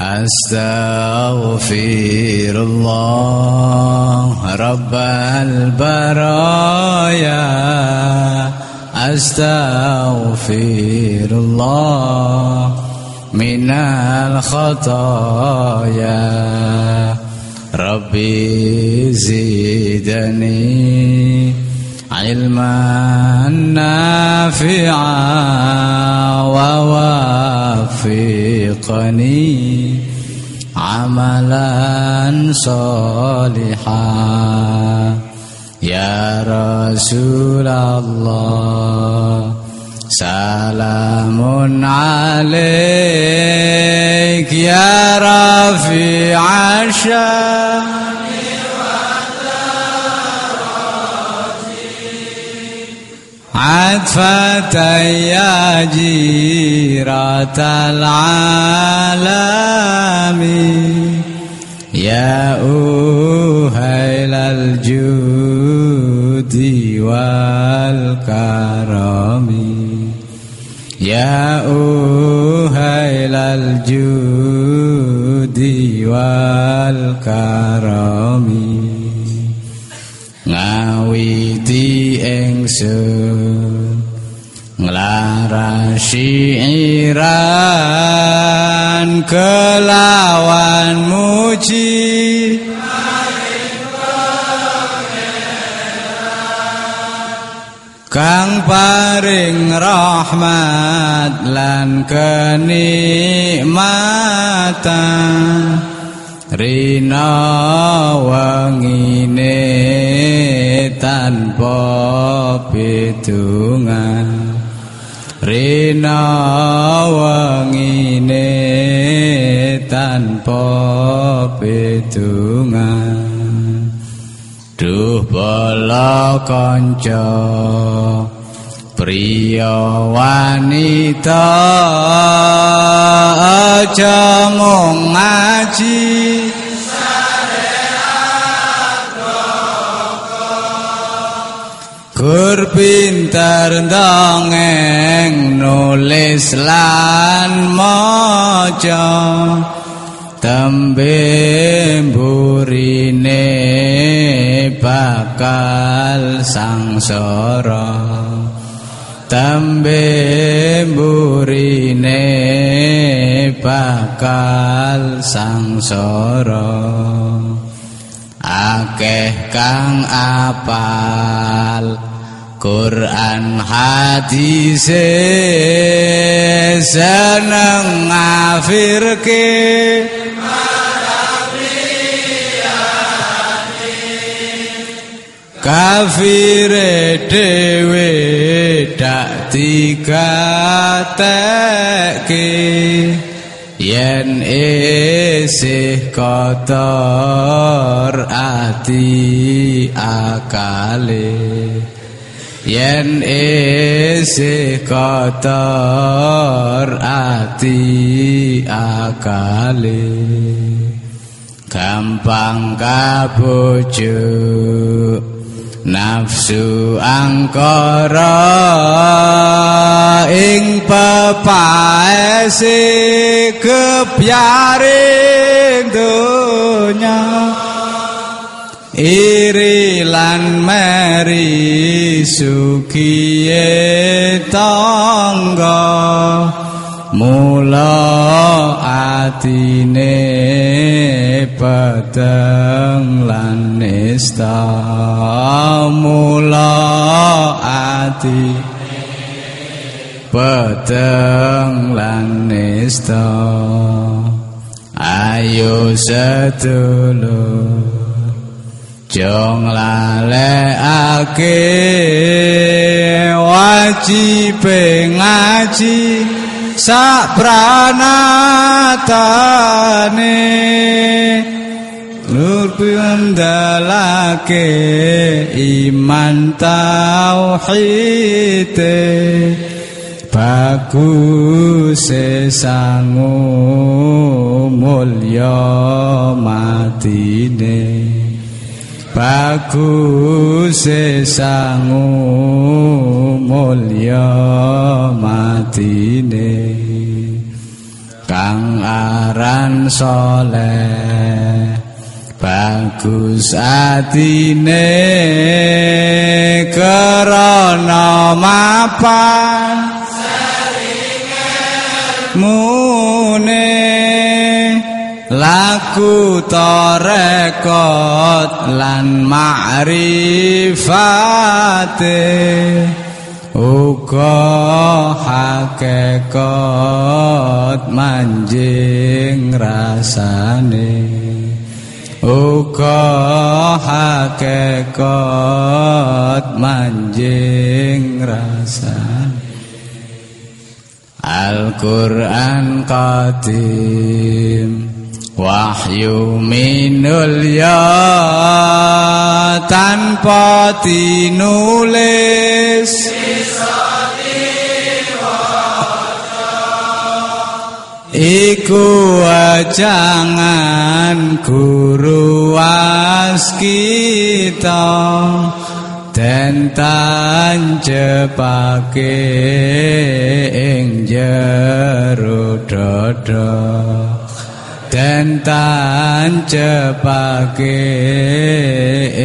أستغفر الله رب البرايا. أستغفر الله من الخطايا. ربي زدني علما نافعا ووفقني عملا صالحا. يا رسول الله سلام عليك يا رفيع الشام عطفة يا جيرة العالم. يا أهيل الجود والكرم. يا أهيل الجود والكرم. ngawiti ingsun nglarasi iran kelawan muji Kang paring rahmat lan kenikmatan. Rina wangine tanpa bidungan Rina wangine tanpa bidungan Duh bala kanca Priya wanita aja mung ngaji Gur pinter dongeng nulis lan maca. Tembe burine bakal sangsara. Tembe burine bakal sangsara. Akeh kang apal Quran hadis seneng ngafirke. Kafire dewe dak tiga yen isih kotor ati akale yen isih kotor ati akale. Gampang kabujuk nafsu angkara ing pepaese kepyaring donya iri lan meri sukiye tangga. Mula atine padang lan nista mula ati padang lan nista ayo sedulur Jong lalekake wajib ngaji sak pranatane. Nur piandalake iman tauhid bagus sangu mulya matine bagus sangu mulya matine. Kang aran soleh bagus atine. Krana mapan mune laku torekot lan ma'rifate uga hakekat manjing rasane. Uga hakekat manjing rasane. Al-Qur'an Qadim Wahyu minul ya tanpa tinulis Iku wajangan guru waskita den tancepake ing jero dada den tancepake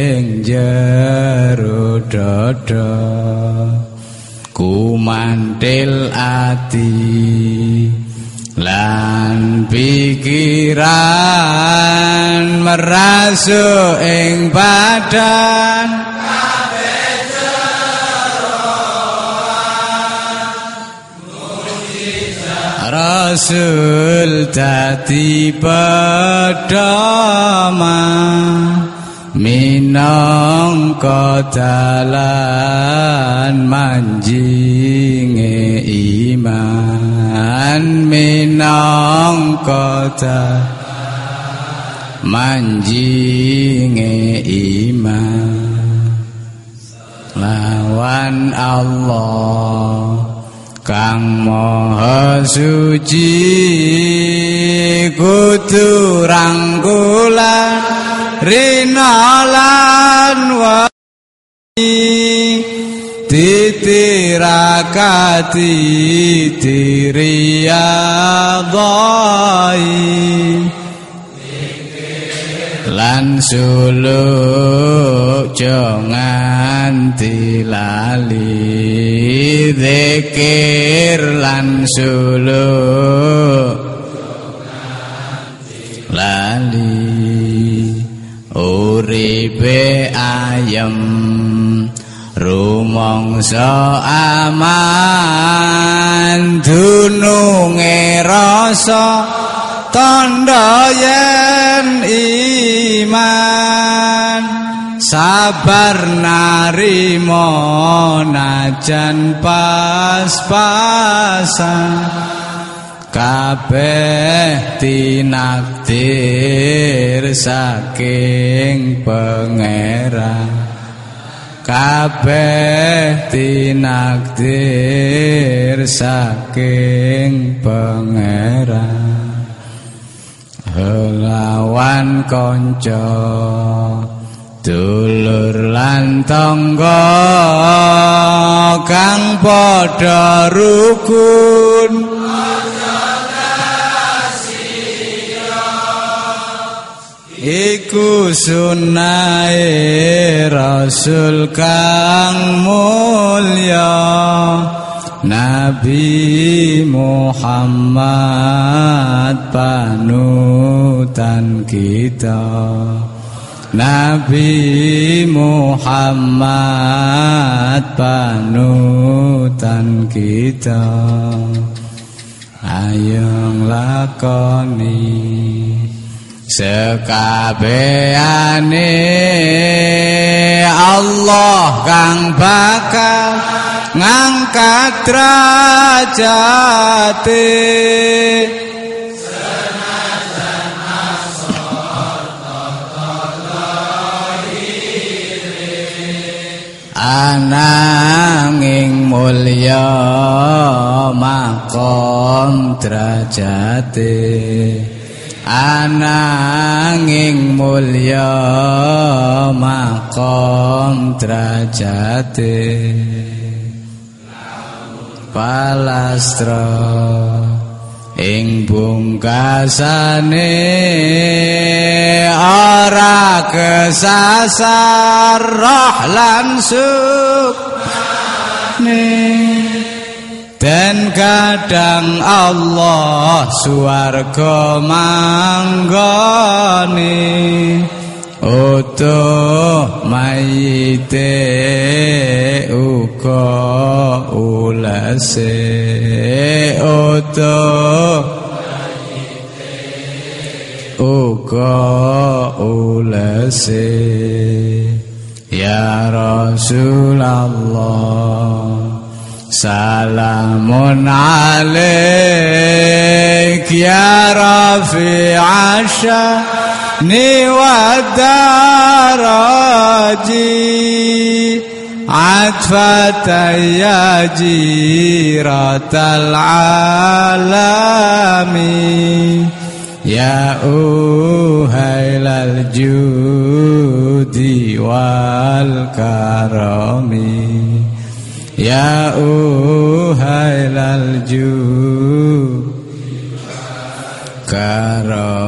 ing jero dada kumantil ati lan pikiran merasuk ing badan Rasul dadi pedama minangka dalan manjinge iman. Minangka manjinge iman. Lawan Allah Kang Maha Suci kudu rangkulan rinalan wani titirakati diriyadhai lan suluk jangan dilali zikir lan suluk. Lali uripe ayem rumangsa aman. Dununge rasa tanda yen iman sabar narimo najan pas-pasan. Kabeh tinakdir saking pangeran. Kabeh tinakdir saking pangeran. Lawan kanca dulur lan tangga kang padha rukun. Iku sunahe Rasul kang mulya Nabi Muhammad panutan kita Nabi Muhammad panutan kita. Ayong lakoni sekabehane Allah kang bakal ngangkat derajate ananging mulya makom derajate. Ananging mulya makom derajate. Palastra ing bungkasane kesasar roh lan dan kadang Allah suwarga manggone. Utuh mayite uga ulase utuh uga أولسي. يا رسول الله سلام عليك. يا رفيع الشأن والدرجي عطفة يا جيرة العالمين ya uhailal judi wal karami. Ya uhailal judi karami